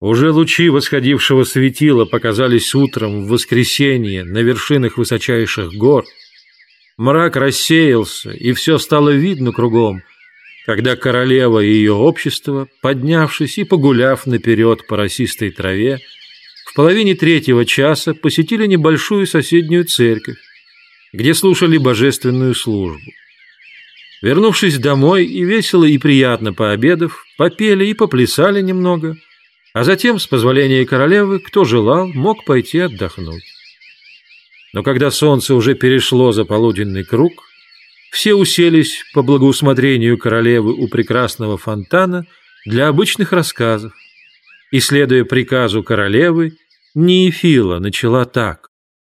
Уже лучи восходившего светила показались утром в воскресенье на вершинах высочайших гор. Мрак рассеялся, и все стало видно кругом, когда королева и ее общество, поднявшись и погуляв наперед по росистой траве, в половине третьего часа посетили небольшую соседнюю церковь, где слушали божественную службу. Вернувшись домой и весело и приятно пообедав, попели и поплясали немного – а затем, с позволения королевы, кто желал, мог пойти отдохнуть. Но когда солнце уже перешло за полуденный круг, все уселись по благоусмотрению королевы у прекрасного фонтана для обычных рассказов. И, следуя приказу королевы, Неефила начала так.